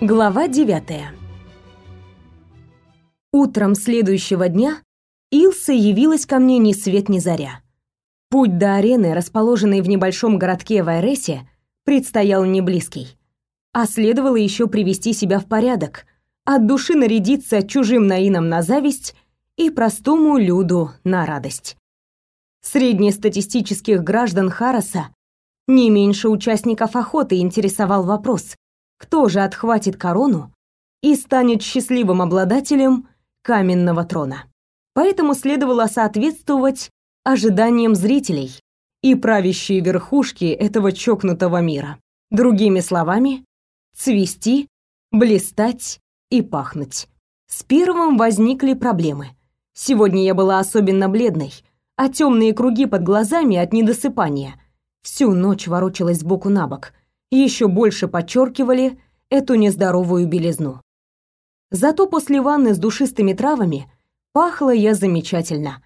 Глава 9. Утром следующего дня Илса явилась ко мне ни свет ни заря. Путь до арены, расположенной в небольшом городке Вайресе, предстоял не близкий. А следовало еще привести себя в порядок, от души нарядиться чужим наином на зависть и простому люду на радость. Среднестатистических граждан Хараса не меньше участников охоты интересовал вопрос, кто же отхватит корону и станет счастливым обладателем каменного трона. Поэтому следовало соответствовать ожиданиям зрителей и правящей верхушки этого чокнутого мира. Другими словами, цвести, блистать и пахнуть. С первым возникли проблемы. Сегодня я была особенно бледной, а темные круги под глазами от недосыпания всю ночь ворочалась сбоку на бок – еще больше подчеркивали эту нездоровую белизну. Зато после ванны с душистыми травами пахло я замечательно.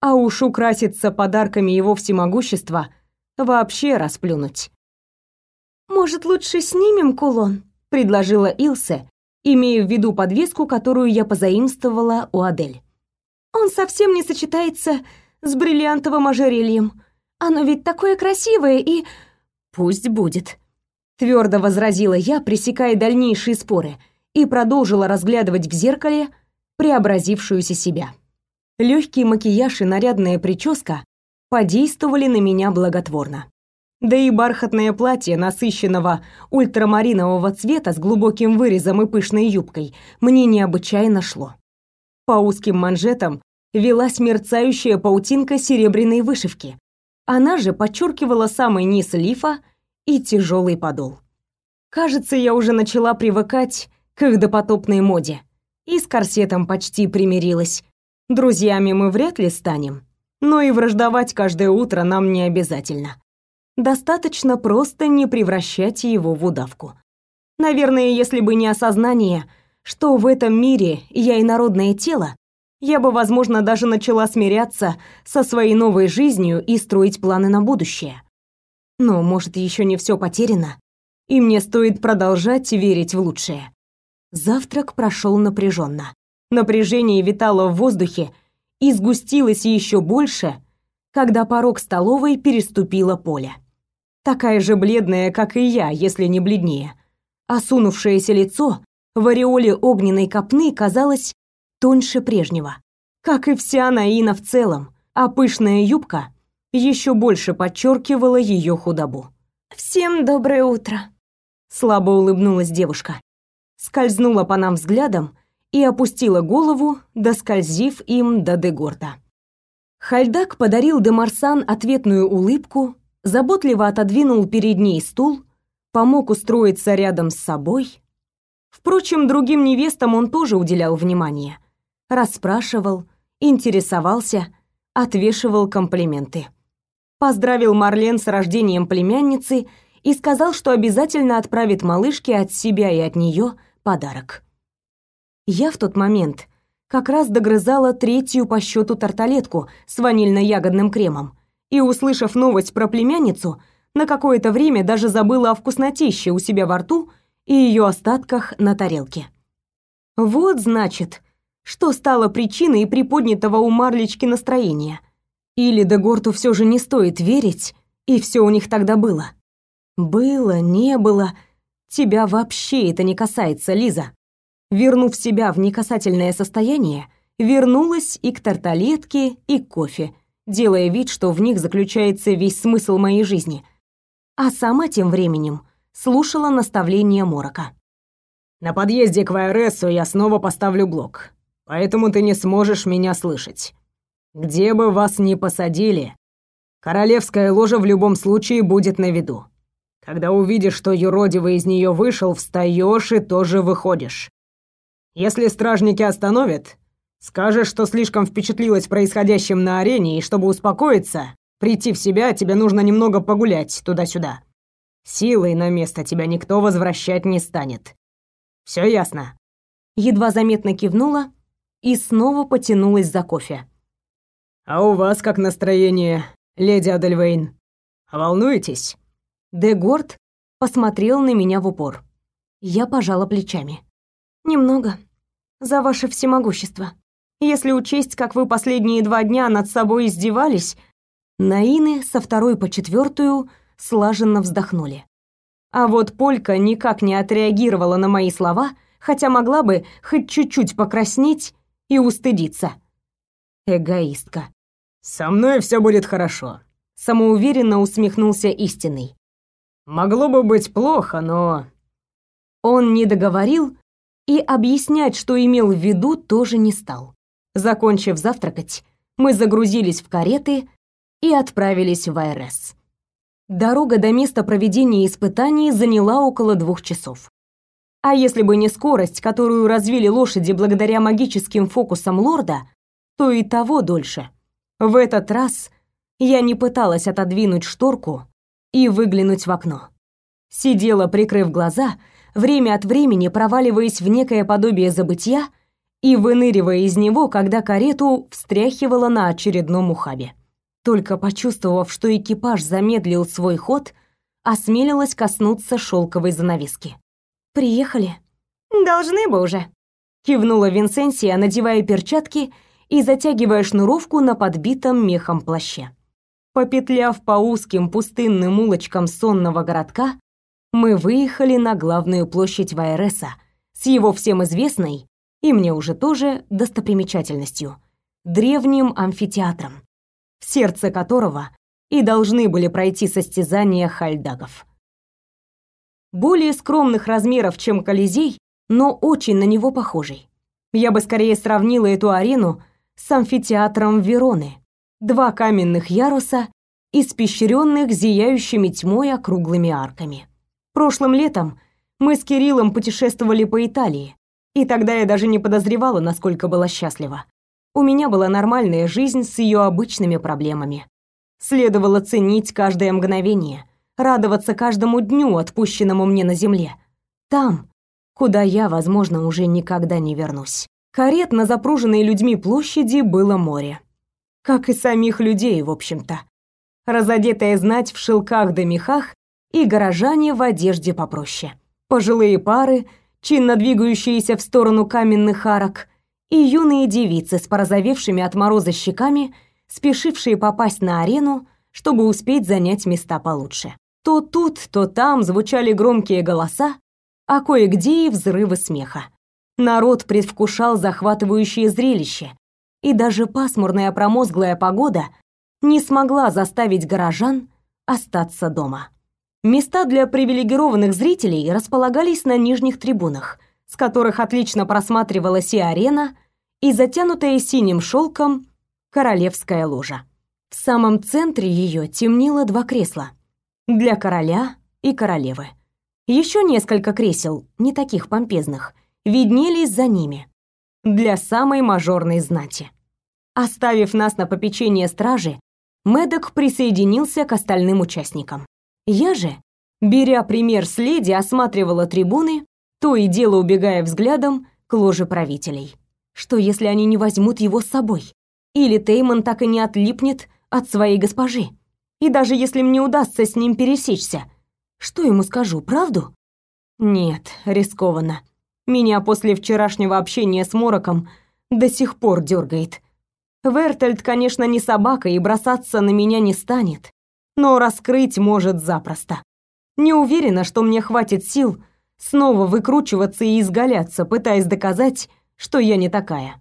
А уж украситься подарками его всемогущества вообще расплюнуть. «Может, лучше снимем кулон?» — предложила Илсе, имея в виду подвеску, которую я позаимствовала у Адель. «Он совсем не сочетается с бриллиантовым ожерельем. Оно ведь такое красивое и...» «Пусть будет», твердо возразила я, пресекая дальнейшие споры, и продолжила разглядывать в зеркале преобразившуюся себя. Легкий макияж и нарядная прическа подействовали на меня благотворно. Да и бархатное платье насыщенного ультрамаринового цвета с глубоким вырезом и пышной юбкой мне необычайно шло. По узким манжетам велась мерцающая паутинка серебряной вышивки. Она же подчеркивала самый низ лифа и тяжелый подол. Кажется, я уже начала привыкать к их допотопной моде. И с корсетом почти примирилась. Друзьями мы вряд ли станем, но и враждовать каждое утро нам не обязательно. Достаточно просто не превращать его в удавку. Наверное, если бы не осознание, что в этом мире я и народное тело, я бы, возможно, даже начала смиряться со своей новой жизнью и строить планы на будущее. Но, может, еще не все потеряно, и мне стоит продолжать верить в лучшее. Завтрак прошел напряженно. Напряжение витало в воздухе и сгустилось еще больше, когда порог столовой переступила Поля. Такая же бледная, как и я, если не бледнее. Осунувшееся лицо в ореоле огненной копны казалось тоньше прежнего, как и вся Наина в целом, а пышная юбка еще больше подчеркивало ее худобу. «Всем доброе утро!» Слабо улыбнулась девушка. Скользнула по нам взглядом и опустила голову, доскользив им до Дегорта. Хальдак подарил Демарсан ответную улыбку, заботливо отодвинул перед ней стул, помог устроиться рядом с собой. Впрочем, другим невестам он тоже уделял внимание. Расспрашивал, интересовался, отвешивал комплименты поздравил Марлен с рождением племянницы и сказал, что обязательно отправит малышке от себя и от нее подарок. Я в тот момент как раз догрызала третью по счету тарталетку с ванильно-ягодным кремом и, услышав новость про племянницу, на какое-то время даже забыла о вкуснотище у себя во рту и ее остатках на тарелке. Вот, значит, что стало причиной приподнятого у Марлечки настроения. Или Дегорту все же не стоит верить, и все у них тогда было. Было, не было. Тебя вообще это не касается, Лиза. Вернув себя в некасательное состояние, вернулась и к тарталетке, и к кофе, делая вид, что в них заключается весь смысл моей жизни. А сама тем временем слушала наставления Морока. «На подъезде к Вайресу я снова поставлю блок, поэтому ты не сможешь меня слышать. Где бы вас ни посадили, королевская ложа в любом случае будет на виду. Когда увидишь, что юродивый из нее вышел, встаешь и тоже выходишь. Если стражники остановят, скажешь, что слишком впечатлилась происходящим на арене, и чтобы успокоиться, прийти в себя, тебе нужно немного погулять туда-сюда. Силой на место тебя никто возвращать не станет. Все ясно?» Едва заметно кивнула и снова потянулась за кофе. «А у вас как настроение, леди Адельвейн? Волнуетесь?» Дегорд посмотрел на меня в упор. Я пожала плечами. Немного. За ваше всемогущество. Если учесть, как вы последние два дня над собой издевались, Наины со второй по четвертую слаженно вздохнули. А вот Полька никак не отреагировала на мои слова, хотя могла бы хоть чуть-чуть покраснеть и устыдиться. Эгоистка. «Со мной все будет хорошо», — самоуверенно усмехнулся истинный. «Могло бы быть плохо, но...» Он не договорил и объяснять, что имел в виду, тоже не стал. Закончив завтракать, мы загрузились в кареты и отправились в АРС. Дорога до места проведения испытаний заняла около двух часов. А если бы не скорость, которую развили лошади благодаря магическим фокусам лорда, то и того дольше. В этот раз я не пыталась отодвинуть шторку и выглянуть в окно. Сидела, прикрыв глаза, время от времени проваливаясь в некое подобие забытья и выныривая из него, когда карету встряхивала на очередном ухабе. Только почувствовав, что экипаж замедлил свой ход, осмелилась коснуться шелковой занавески. «Приехали?» «Должны бы уже», — кивнула Винсенсия, надевая перчатки и затягивая шнуровку на подбитом мехом плаще. Попетляв по узким пустынным улочкам сонного городка, мы выехали на главную площадь Вайреса с его всем известной, и мне уже тоже, достопримечательностью — древним амфитеатром в сердце которого и должны были пройти состязания хальдагов. Более скромных размеров, чем Колизей, но очень на него похожий. Я бы скорее сравнила эту арену с амфитеатром Вероны. Два каменных яруса, испещренных зияющими тьмой округлыми арками. Прошлым летом мы с Кириллом путешествовали по Италии, и тогда я даже не подозревала, насколько была счастлива. У меня была нормальная жизнь с ее обычными проблемами. Следовало ценить каждое мгновение, радоваться каждому дню, отпущенному мне на земле. Там, куда я, возможно, уже никогда не вернусь. Карет на запруженной людьми площади было море. Как и самих людей, в общем-то. Разодетая знать в шелках да мехах и горожане в одежде попроще. Пожилые пары, чинно двигающиеся в сторону каменных арок – и юные девицы с порозовевшими от мороза щеками, спешившие попасть на арену, чтобы успеть занять места получше. То тут, то там звучали громкие голоса, а кое-где и взрывы смеха. Народ предвкушал захватывающее зрелище, и даже пасмурная промозглая погода не смогла заставить горожан остаться дома. Места для привилегированных зрителей располагались на нижних трибунах, с которых отлично просматривалась и арена, и затянутая синим шелком королевская ложа. В самом центре ее темнело два кресла для короля и королевы. Еще несколько кресел, не таких помпезных, виднелись за ними для самой мажорной знати. Оставив нас на попечение стражи, Медок присоединился к остальным участникам. Я же, беря пример с леди, осматривала трибуны то и дело убегая взглядом к ложе правителей. Что если они не возьмут его с собой? Или Теймон так и не отлипнет от своей госпожи? И даже если мне удастся с ним пересечься, что ему скажу, правду? Нет, рискованно. Меня после вчерашнего общения с Мороком до сих пор дергает. Вертельд, конечно, не собака и бросаться на меня не станет, но раскрыть может запросто. Не уверена, что мне хватит сил снова выкручиваться и изгаляться, пытаясь доказать, что я не такая.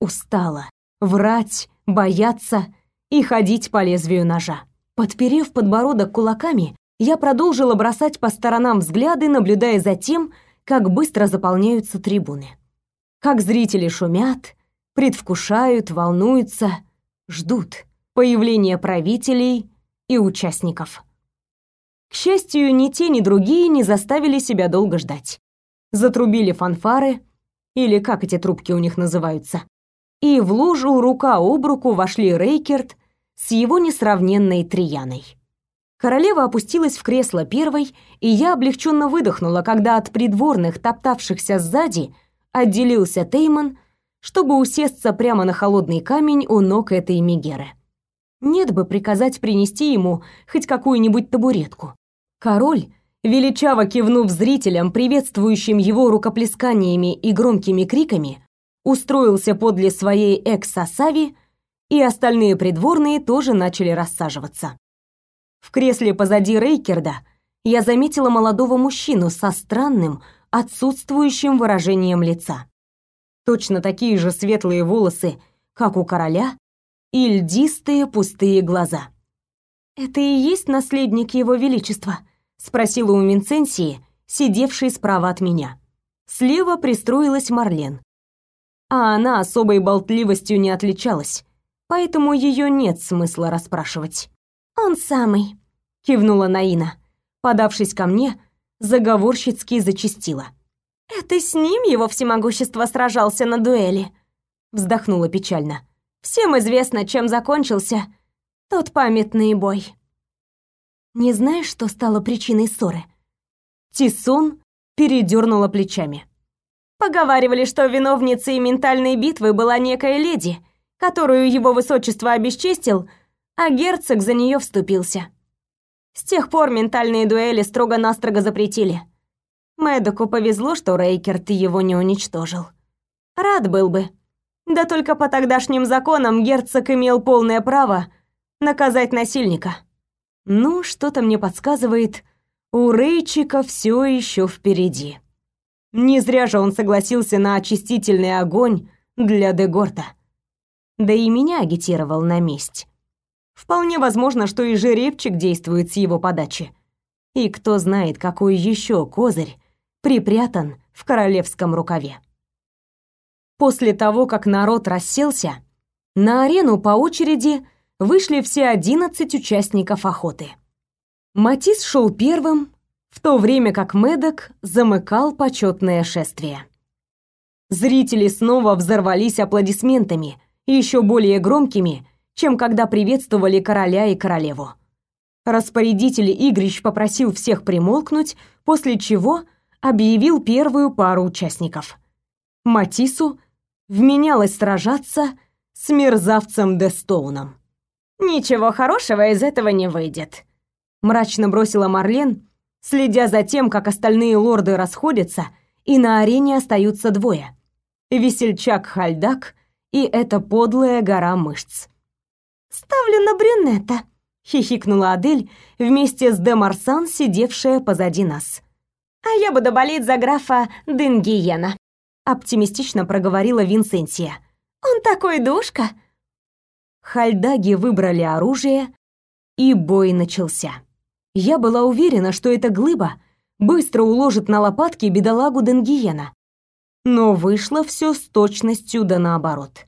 Устала врать, бояться и ходить по лезвию ножа. Подперев подбородок кулаками, я продолжила бросать по сторонам взгляды, наблюдая за тем, как быстро заполняются трибуны. Как зрители шумят, предвкушают, волнуются, ждут появления правителей и участников. К счастью, ни те, ни другие не заставили себя долго ждать. Затрубили фанфары, или как эти трубки у них называются, и в лужу рука об руку вошли Рейкерт с его несравненной Трияной. Королева опустилась в кресло первой, и я облегченно выдохнула, когда от придворных, топтавшихся сзади, отделился Теймон, чтобы усесться прямо на холодный камень у ног этой Мегеры. Нет бы приказать принести ему хоть какую-нибудь табуретку. Король, Величаво кивнув зрителям, приветствующим его рукоплесканиями и громкими криками, устроился подле своей экс-сасави, и остальные придворные тоже начали рассаживаться. В кресле позади Рейкерда я заметила молодого мужчину со странным, отсутствующим выражением лица. Точно такие же светлые волосы, как у короля, и льдистые пустые глаза. «Это и есть наследник его величества?» — спросила у Минценсии, сидевшей справа от меня. Слева пристроилась Марлен. А она особой болтливостью не отличалась, поэтому ее нет смысла расспрашивать. «Он самый», — кивнула Наина. Подавшись ко мне, заговорщицки зачастила. «Это с ним его всемогущество сражался на дуэли», — вздохнула печально. «Всем известно, чем закончился тот памятный бой». «Не знаешь, что стало причиной ссоры?» Тисон передернула плечами. Поговаривали, что виновницей ментальной битвы была некая леди, которую его высочество обесчестил, а герцог за нее вступился. С тех пор ментальные дуэли строго-настрого запретили. Мэдоку повезло, что Рейкерт его не уничтожил. Рад был бы. Да только по тогдашним законам герцог имел полное право наказать насильника. Ну, что-то мне подсказывает, у Рейчика все еще впереди. Не зря же он согласился на очистительный огонь для Дегорта. Да и меня агитировал на месть. Вполне возможно, что и жеребчик действует с его подачи. И кто знает, какой еще козырь припрятан в королевском рукаве. После того, как народ расселся, на арену по очереди вышли все одиннадцать участников охоты. Матис шел первым, в то время как Медок замыкал почетное шествие. Зрители снова взорвались аплодисментами, еще более громкими, чем когда приветствовали короля и королеву. Распорядитель игрищ попросил всех примолкнуть, после чего объявил первую пару участников. Матису вменялось сражаться с мерзавцем Дестоуном. «Ничего хорошего из этого не выйдет», — мрачно бросила Марлен, следя за тем, как остальные лорды расходятся, и на арене остаются двое. Весельчак Хальдак и эта подлая гора мышц. «Ставлю на брюнета», — хихикнула Адель вместе с де Марсан, сидевшая позади нас. «А я буду болеть за графа Денгиена», — оптимистично проговорила Винсентия. «Он такой душка!» Хальдаги выбрали оружие, и бой начался. Я была уверена, что эта глыба быстро уложит на лопатки бедолагу Денгиена. Но вышло все с точностью да наоборот.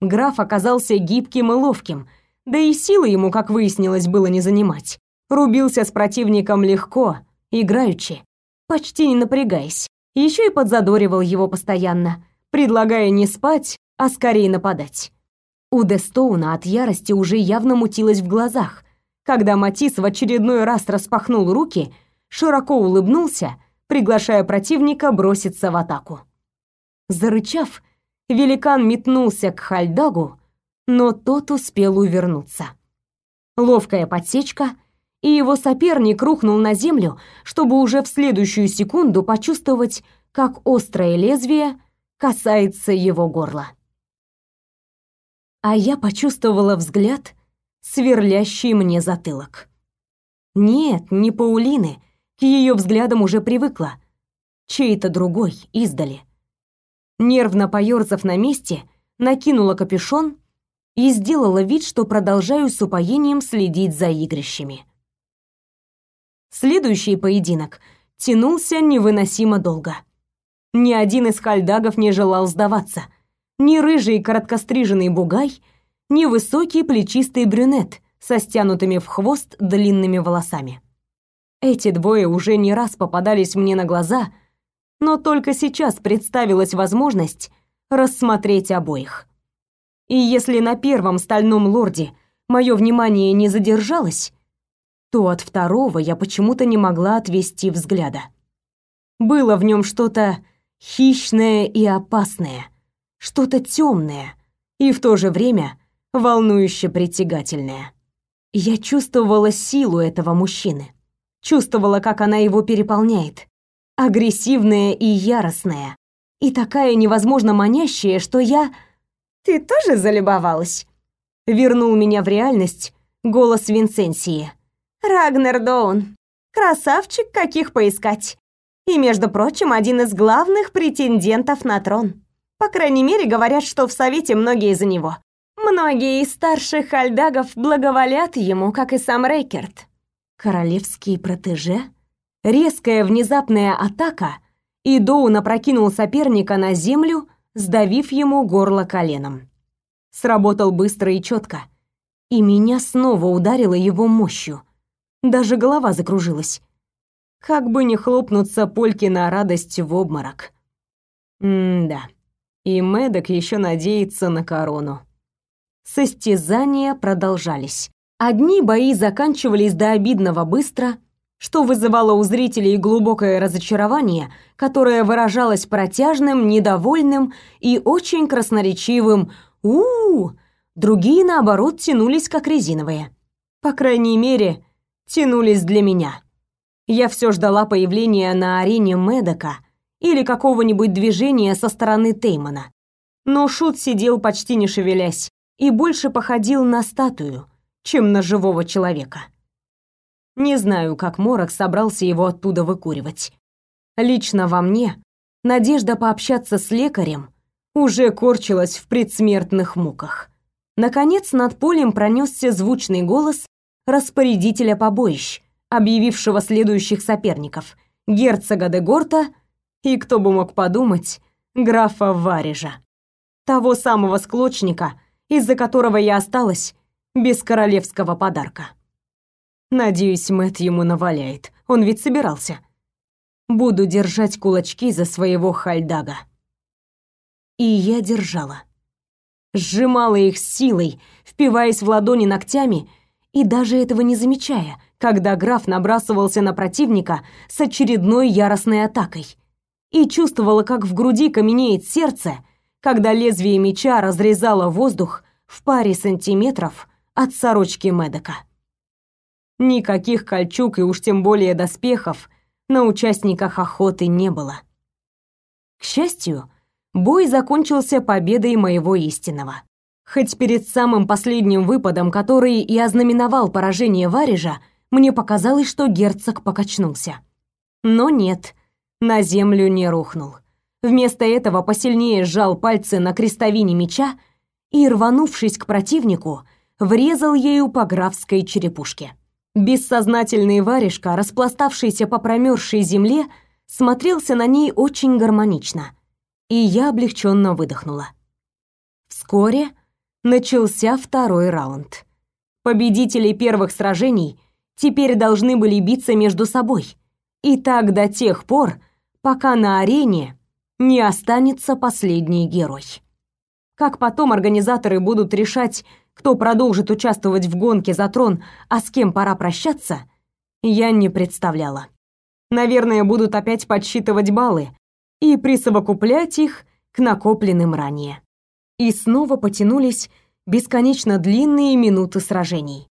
Граф оказался гибким и ловким, да и силы ему, как выяснилось, было не занимать. Рубился с противником легко, играючи, почти не напрягаясь. Еще и подзадоривал его постоянно, предлагая не спать, а скорее нападать. У Дестоуна от ярости уже явно мутилось в глазах, когда Матис в очередной раз распахнул руки, широко улыбнулся, приглашая противника броситься в атаку. Зарычав, великан метнулся к Хальдагу, но тот успел увернуться. Ловкая подсечка, и его соперник рухнул на землю, чтобы уже в следующую секунду почувствовать, как острое лезвие касается его горла. А я почувствовала взгляд, сверлящий мне затылок. Нет, не Паулины, к ее взглядам уже привыкла. Чей-то другой, издали. Нервно поёрзав на месте, накинула капюшон и сделала вид, что продолжаю с упоением следить за игрищами. Следующий поединок тянулся невыносимо долго. Ни один из хальдагов не желал сдаваться. Ни рыжий короткостриженный бугай — невысокий плечистый брюнет со стянутыми в хвост длинными волосами. Эти двое уже не раз попадались мне на глаза, но только сейчас представилась возможность рассмотреть обоих. И если на первом стальном лорде мое внимание не задержалось, то от второго я почему-то не могла отвести взгляда. Было в нем что-то хищное и опасное, что-то темное и в то же время волнующе притягательная. Я чувствовала силу этого мужчины. Чувствовала, как она его переполняет. Агрессивная и яростная. И такая невозможно манящая, что я... «Ты тоже залюбовалась?» Вернул меня в реальность голос Винсенсии. «Рагнер Доун. Красавчик, каких поискать. И, между прочим, один из главных претендентов на трон. По крайней мере, говорят, что в Совете многие за него. Многие из старших альдагов благоволят ему, как и сам Рейкерт. Королевский протеже? Резкая внезапная атака, и Доун опрокинул соперника на землю, сдавив ему горло коленом. Сработал быстро и четко, и меня снова ударило его мощью. Даже голова закружилась. Как бы не хлопнуться Польке на радость в обморок. М-да. И Мэддок еще надеется на корону. Состязания продолжались. Одни бои заканчивались до обидного быстро, что вызывало у зрителей глубокое разочарование, которое выражалось протяжным, недовольным и очень красноречивым у, -у, -у Другие, наоборот, тянулись как резиновые. По крайней мере, тянулись для меня. Я все ждала появления на арене Медока или какого-нибудь движения со стороны Теймана. Но Шут сидел почти не шевелясь и больше походил на статую, чем на живого человека. Не знаю, как Морок собрался его оттуда выкуривать. Лично во мне надежда пообщаться с лекарем уже корчилась в предсмертных муках. Наконец над полем пронесся звучный голос распорядителя побоищ, объявившего следующих соперников: герцога де Горта и кто бы мог подумать, графа Варежа. Того самого склочника, из-за которого я осталась без королевского подарка. Надеюсь, Мэт ему наваляет. Он ведь собирался. Буду держать кулачки за своего Хальдага. И я держала. Сжимала их силой, впиваясь в ладони ногтями и даже этого не замечая, когда граф набрасывался на противника с очередной яростной атакой. И чувствовала, как в груди каменеет сердце, когда лезвие меча разрезало воздух в паре сантиметров от сорочки Медока. Никаких кольчуг и уж тем более доспехов на участниках охоты не было. К счастью, бой закончился победой моего истинного. Хоть перед самым последним выпадом, который и ознаменовал поражение Варежа, мне показалось, что герцог покачнулся. Но нет, на землю не рухнул. Вместо этого посильнее сжал пальцы на крестовине меча и, рванувшись к противнику, врезал ею по графской черепушке. Бессознательный варежка, распластавшийся по промерзшей земле, смотрелся на ней очень гармонично, и я облегченно выдохнула. Вскоре начался второй раунд. Победители первых сражений теперь должны были биться между собой, и так до тех пор, пока на арене не останется последний герой. Как потом организаторы будут решать, кто продолжит участвовать в гонке за трон, а с кем пора прощаться, я не представляла. Наверное, будут опять подсчитывать баллы и присовокуплять их к накопленным ранее. И снова потянулись бесконечно длинные минуты сражений.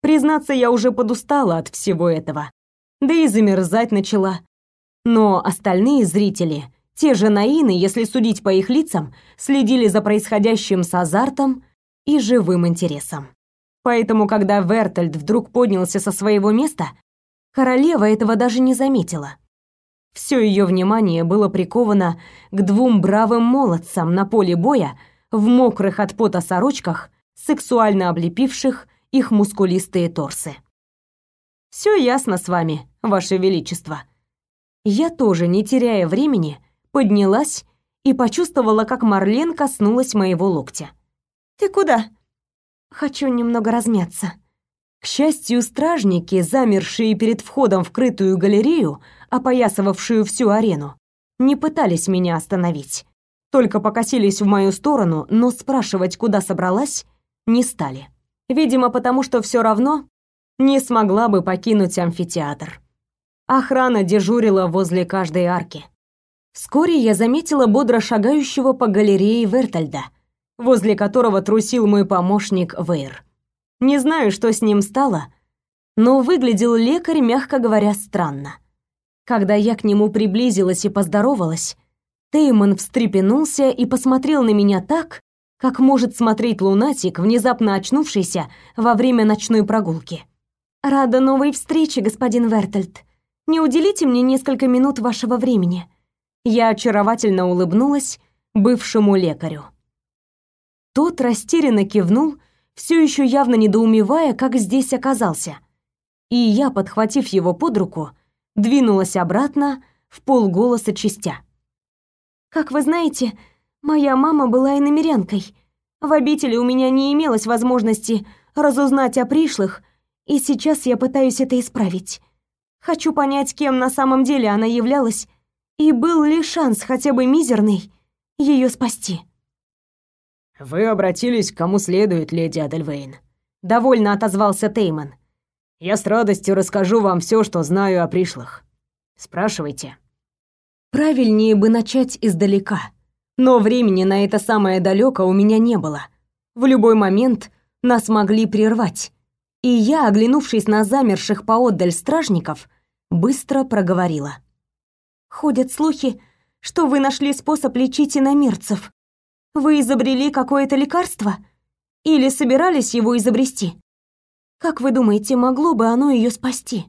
Признаться, я уже подустала от всего этого, да и замерзать начала. Но остальные зрители те же наины, если судить по их лицам, следили за происходящим с азартом и живым интересом. Поэтому, когда Вертельд вдруг поднялся со своего места, королева этого даже не заметила. Все ее внимание было приковано к двум бравым молодцам на поле боя в мокрых от пота сорочках, сексуально облепивших их мускулистые торсы. Все ясно с вами, ваше величество. Я тоже, не теряя времени, поднялась и почувствовала, как Марлен коснулась моего локтя. «Ты куда?» «Хочу немного размяться». К счастью, стражники, замершие перед входом в крытую галерею, опоясывавшую всю арену, не пытались меня остановить. Только покосились в мою сторону, но спрашивать, куда собралась, не стали. Видимо, потому что все равно не смогла бы покинуть амфитеатр. Охрана дежурила возле каждой арки. Вскоре я заметила бодро шагающего по галерее Вертальда, возле которого трусил мой помощник Вейр. Не знаю, что с ним стало, Но выглядел лекарь, мягко говоря, странно. Когда я к нему приблизилась и поздоровалась, Теймон встрепенулся и посмотрел на меня так, как может смотреть лунатик, внезапно очнувшийся во время ночной прогулки. «Рада новой встрече, господин Вертельд. Не уделите мне несколько минут вашего времени». Я очаровательно улыбнулась бывшему лекарю. Тот растерянно кивнул, все еще явно недоумевая, как здесь оказался. И я, подхватив его под руку, двинулась обратно в полголоса частя. «Как вы знаете, моя мама была иномерянкой. В обители у меня не имелось возможности разузнать о пришлых, и сейчас я пытаюсь это исправить. Хочу понять, кем на самом деле она являлась, и был ли шанс хотя бы мизерный ее спасти». «Вы обратились к кому следует, леди Адельвейн», — довольно отозвался Тейман. «Я с радостью расскажу вам все, что знаю о пришлых. Спрашивайте». Правильнее бы начать издалека. Но времени на это самое далеко у меня не было. В любой момент нас могли прервать. И я, оглянувшись на замерших поотдаль стражников, быстро проговорила. «Ходят слухи, что вы нашли способ лечить иномирцев. Вы изобрели какое-то лекарство? Или собирались его изобрести? Как вы думаете, могло бы оно ее спасти?»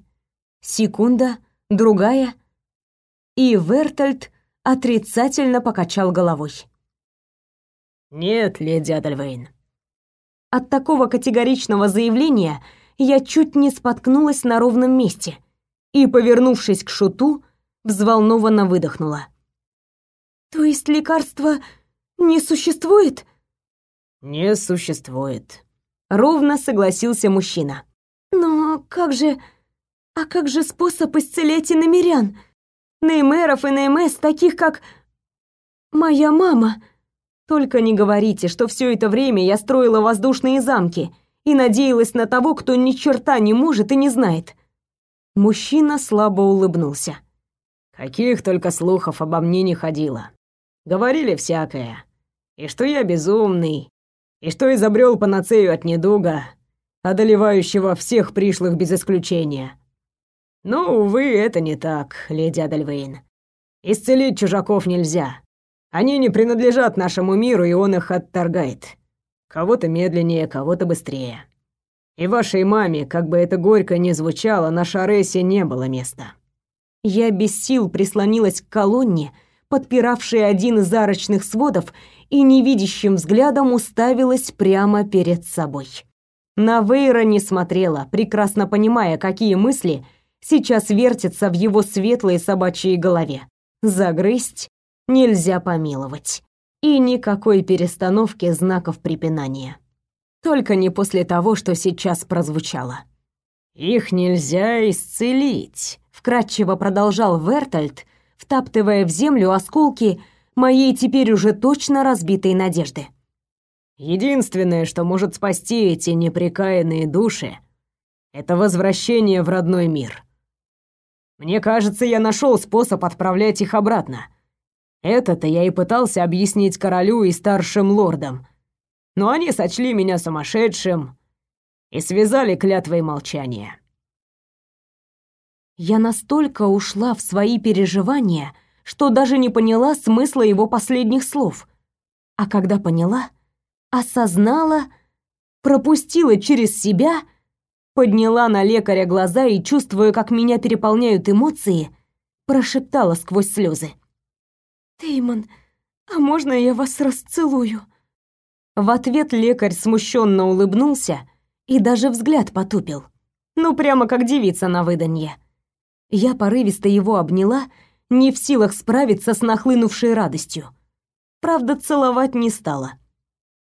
Секунда, другая — и Вертальд отрицательно покачал головой. «Нет, леди Адальвейн». От такого категоричного заявления я чуть не споткнулась на ровном месте и, повернувшись к шуту, взволнованно выдохнула. «То есть лекарства не существует?» «Не существует», — ровно согласился мужчина. «Но как же... А как же способ исцелять иномерян?» Неймеров и Неймес, таких как... Моя мама. Только не говорите, что все это время я строила воздушные замки и надеялась на того, кто ни черта не может и не знает. Мужчина слабо улыбнулся. Каких только слухов обо мне не ходило. Говорили всякое. И что я безумный, и что изобрел панацею от недуга, одолевающего всех пришлых без исключения. Но, увы, это не так, леди Адальвейн. Исцелить чужаков нельзя. Они не принадлежат нашему миру, и он их отторгает. Кого-то медленнее, кого-то быстрее. И вашей маме, как бы это горько ни звучало, на Шаресе не было места. Я без сил прислонилась к колонне, подпиравшей один из арочных сводов, и невидящим взглядом уставилась прямо перед собой. На Вейра не смотрела, прекрасно понимая, какие мысли — сейчас вертится в его светлой собачьей голове. Загрызть нельзя помиловать. И никакой перестановки знаков препинания. Только не после того, что сейчас прозвучало. «Их нельзя исцелить», — вкратчиво продолжал Вертальд, втаптывая в землю осколки моей теперь уже точно разбитой надежды. «Единственное, что может спасти эти непрекаянные души, это возвращение в родной мир. Мне кажется, я нашел способ отправлять их обратно. Это-то я и пытался объяснить королю и старшим лордам. Но они сочли меня сумасшедшим и связали клятвой молчания. Я настолько ушла в свои переживания, что даже не поняла смысла его последних слов. А когда поняла, осознала, пропустила через себя — подняла на лекаря глаза и, чувствуя, как меня переполняют эмоции, прошептала сквозь слезы. «Теймон, а можно я вас расцелую?» В ответ лекарь смущенно улыбнулся и даже взгляд потупил. Ну, прямо как девица на выданье. Я порывисто его обняла, не в силах справиться с нахлынувшей радостью. Правда, целовать не стала.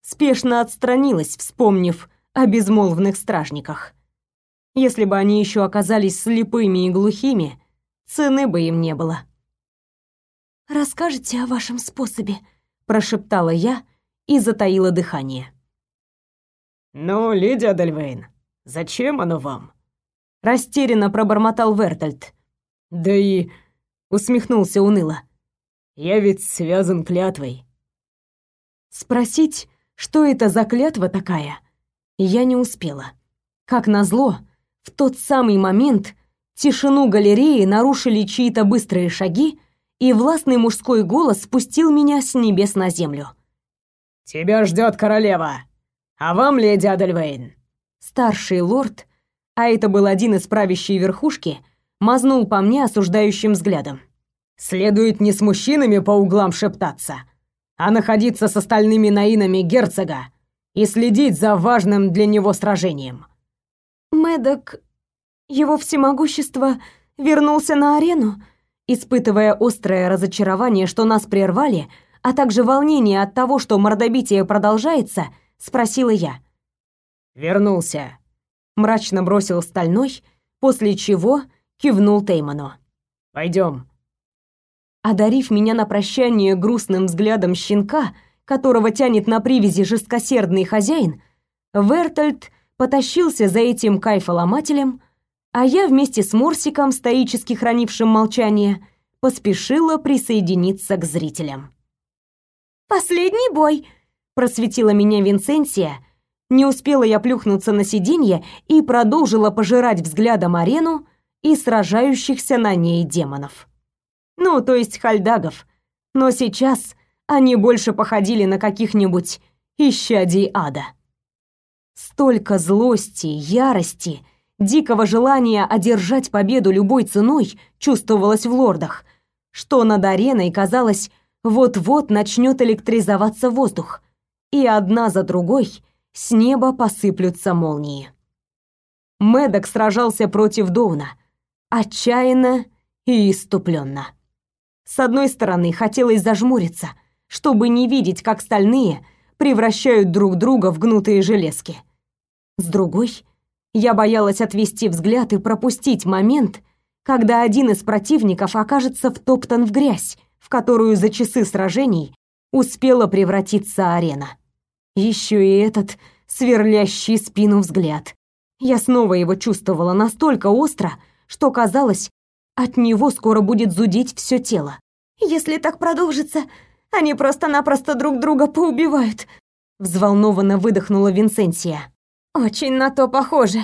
Спешно отстранилась, вспомнив о безмолвных стражниках. Если бы они еще оказались слепыми и глухими, цены бы им не было. «Расскажете о вашем способе?» – прошептала я и затаила дыхание. «Ну, леди Адельвейн, зачем оно вам?» Растерянно пробормотал Вертальд. «Да и...» — усмехнулся уныло. «Я ведь связан клятвой». Спросить, что это за клятва такая, я не успела. Как назло, В тот самый момент тишину галереи нарушили чьи-то быстрые шаги, и властный мужской голос спустил меня с небес на землю. «Тебя ждет королева, а вам, леди Адельвейн». Старший лорд, а это был один из правящей верхушки, мазнул по мне осуждающим взглядом. «Следует не с мужчинами по углам шептаться, а находиться с остальными наинами герцога и следить за важным для него сражением». Медок, его всемогущество, вернулся на арену, испытывая острое разочарование, что нас прервали, а также волнение от того, что мордобитие продолжается, спросила я. «Вернулся», — мрачно бросил Стальной, после чего кивнул Тейману. «Пойдем». Одарив меня на прощание грустным взглядом щенка, которого тянет на привязи жесткосердный хозяин, Вертальд потащился за этим кайфоломателем, а я вместе с Морсиком, стоически хранившим молчание, поспешила присоединиться к зрителям. «Последний бой!» — просветила меня Винсенсия. Не успела я плюхнуться на сиденье и продолжила пожирать взглядом арену и сражающихся на ней демонов. Ну, то есть хальдагов. Но сейчас они больше походили на каких-нибудь исчадий ада. Столько злости, ярости, дикого желания одержать победу любой ценой чувствовалось в лордах, что над ареной, казалось, вот-вот начнет электризоваться воздух, и одна за другой с неба посыплются молнии. Медок сражался против Доуна, отчаянно и иступленно. С одной стороны, хотелось зажмуриться, чтобы не видеть, как стальные превращают друг друга в гнутые железки. С другой, я боялась отвести взгляд и пропустить момент, когда один из противников окажется втоптан в грязь, в которую за часы сражений успела превратиться арена. Еще и этот сверлящий спину взгляд. Я снова его чувствовала настолько остро, что казалось, от него скоро будет зудеть все тело. Если так продолжится, они просто-напросто друг друга поубивают, взволнованно выдохнула Винсенсия. Очень на то похоже,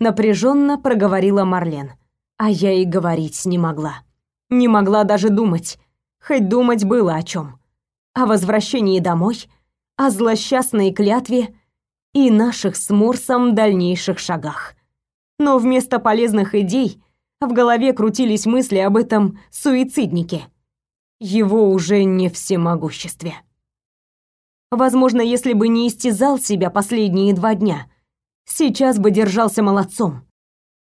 напряженно проговорила Марлен. А я и говорить не могла. Не могла даже думать. Хоть думать было о чем. О возвращении домой, о злосчастной клятве и наших с Морсом дальнейших шагах. Но вместо полезных идей в голове крутились мысли об этом суициднике. Его уже не всемогуществе. Возможно, если бы не истязал себя последние два дня, сейчас бы держался молодцом.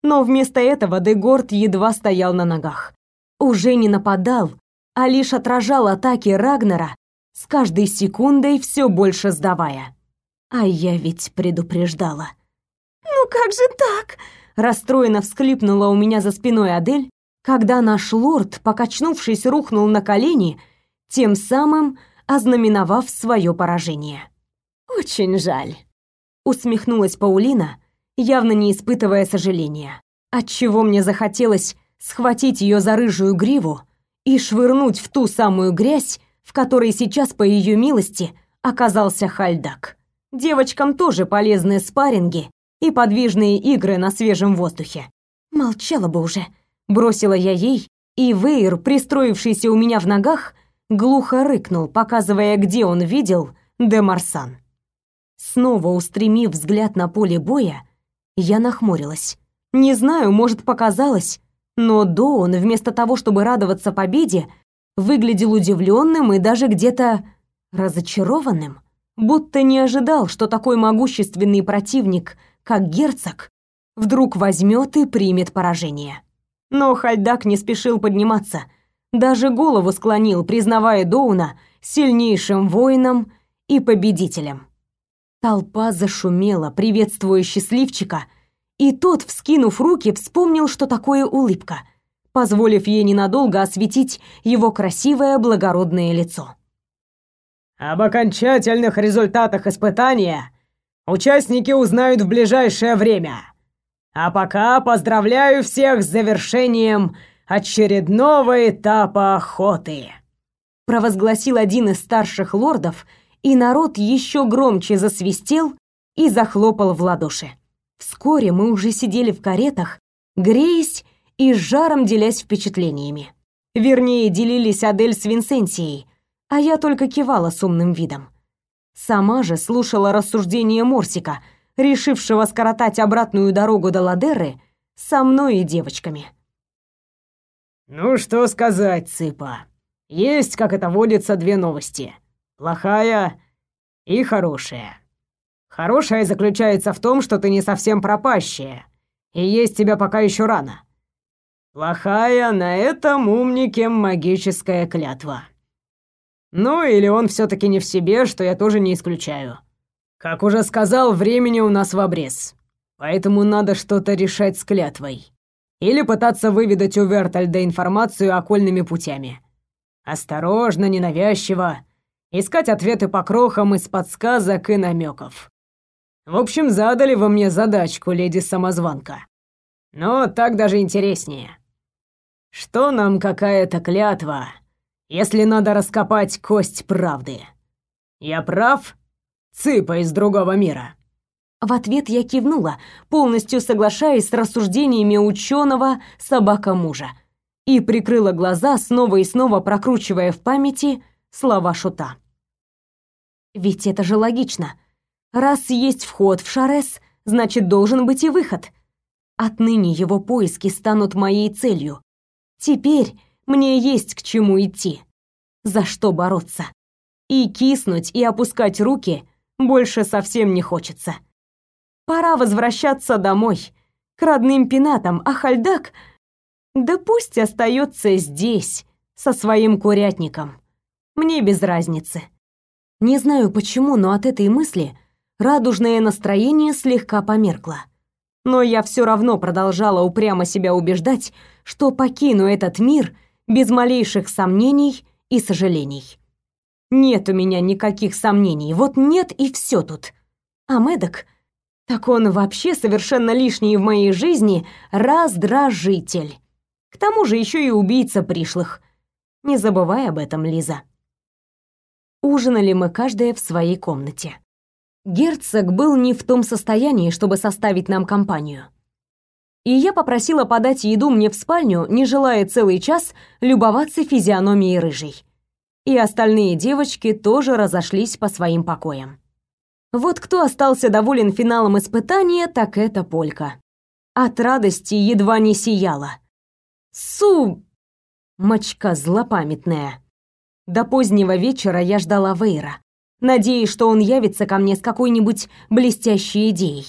Но вместо этого Дегорд едва стоял на ногах. Уже не нападал, а лишь отражал атаки Рагнера, с каждой секундой все больше сдавая. А я ведь предупреждала. «Ну как же так?» Расстроенно всклипнула у меня за спиной Адель, когда наш лорд, покачнувшись, рухнул на колени, тем самым ознаменовав свое поражение. «Очень жаль», усмехнулась Паулина, явно не испытывая сожаления. Отчего мне захотелось схватить ее за рыжую гриву и швырнуть в ту самую грязь, в которой сейчас, по ее милости, оказался Хальдак. Девочкам тоже полезны спарринги и подвижные игры на свежем воздухе. Молчала бы уже, бросила я ей, и Вейр, пристроившийся у меня в ногах, глухо рыкнул, показывая, где он видел Де Марсан. Снова устремив взгляд на поле боя, я нахмурилась. Не знаю, может, показалось, но Доун, вместо того, чтобы радоваться победе, выглядел удивленным и даже где-то разочарованным, будто не ожидал, что такой могущественный противник, как герцог, вдруг возьмет и примет поражение. Но Хальдак не спешил подниматься, даже голову склонил, признавая Доуна сильнейшим воином и победителем. Толпа зашумела, приветствуя счастливчика, и тот, вскинув руки, вспомнил, что такое улыбка, позволив ей ненадолго осветить его красивое благородное лицо. Об окончательных результатах испытания участники узнают в ближайшее время. А пока поздравляю всех с завершением очередного этапа охоты, провозгласил один из старших лордов и народ еще громче засвистел и захлопал в ладоши. Вскоре мы уже сидели в каретах, греясь и с жаром делясь впечатлениями. Вернее, делились Адель с Винсенцией, а я только кивала с умным видом. Сама же слушала рассуждения Морсика, решившего скоротать обратную дорогу до Ладерры со мной и девочками. «Ну что сказать, Цыпа. Есть, как это водится, две новости. Плохая и хорошая. Хорошая заключается в том, что ты не совсем пропащая, и есть тебя пока еще рано. Плохая на этом умнике магическая клятва. Ну или он все таки не в себе, что я тоже не исключаю. Как уже сказал, времени у нас в обрез. Поэтому надо что-то решать с клятвой. Или пытаться выведать у Вертальда информацию окольными путями. Осторожно, ненавязчиво. Искать ответы по крохам из подсказок и намеков. В общем, задали вы мне задачку, леди-самозванка. Но так даже интереснее. Что нам какая-то клятва, если надо раскопать кость правды? Я прав? Цыпа из другого мира. В ответ я кивнула, полностью соглашаясь с рассуждениями ученого собака-мужа, и прикрыла глаза, снова и снова прокручивая в памяти слова шута. Ведь это же логично. Раз есть вход в Шарес, значит, должен быть и выход. Отныне его поиски станут моей целью. Теперь мне есть к чему идти. За что бороться. И киснуть, и опускать руки больше совсем не хочется. Пора возвращаться домой, к родным пенатам, а Хальдак... Да пусть остается здесь, со своим курятником. Мне без разницы. Не знаю почему, но от этой мысли радужное настроение слегка померкло. Но я все равно продолжала упрямо себя убеждать, что покину этот мир без малейших сомнений и сожалений. Нет у меня никаких сомнений, вот нет и все тут. А Медок, так он вообще совершенно лишний в моей жизни раздражитель. К тому же еще и убийца пришлых. Не забывай об этом, Лиза. Ужинали мы каждая в своей комнате. Герцог был не в том состоянии, чтобы составить нам компанию. И я попросила подать еду мне в спальню, не желая целый час любоваться физиономией рыжей. И остальные девочки тоже разошлись по своим покоям. Вот кто остался доволен финалом испытания, так это Полька. От радости едва не сияла. Су... Мочка злопамятная. До позднего вечера я ждала Вейра, надеясь, что он явится ко мне с какой-нибудь блестящей идеей.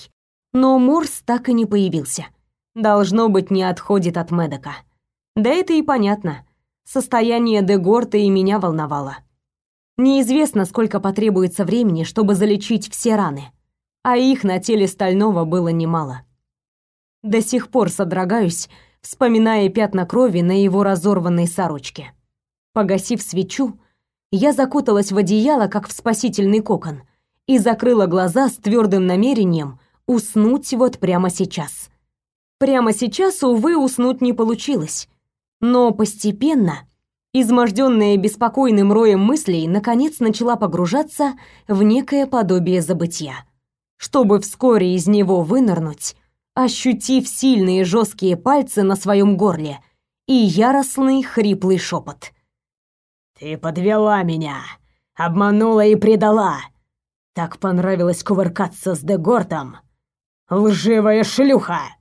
Но Морс так и не появился. Должно быть, не отходит от Медока. Да это и понятно. Состояние Дегорта и меня волновало. Неизвестно, сколько потребуется времени, чтобы залечить все раны, а их на теле Стального было немало. До сих пор содрогаюсь, вспоминая пятна крови на его разорванной сорочке. Погасив свечу, я закуталась в одеяло, как в спасительный кокон, и закрыла глаза с твердым намерением уснуть вот прямо сейчас. Прямо сейчас, увы, уснуть не получилось. Но постепенно, изможденная беспокойным роем мыслей, наконец начала погружаться в некое подобие забытия, чтобы вскоре из него вынырнуть, ощутив сильные жесткие пальцы на своем горле и яростный хриплый шепот — «Ты подвела меня, обманула и предала. Так понравилось кувыркаться с Дегортом. Лживая шлюха!»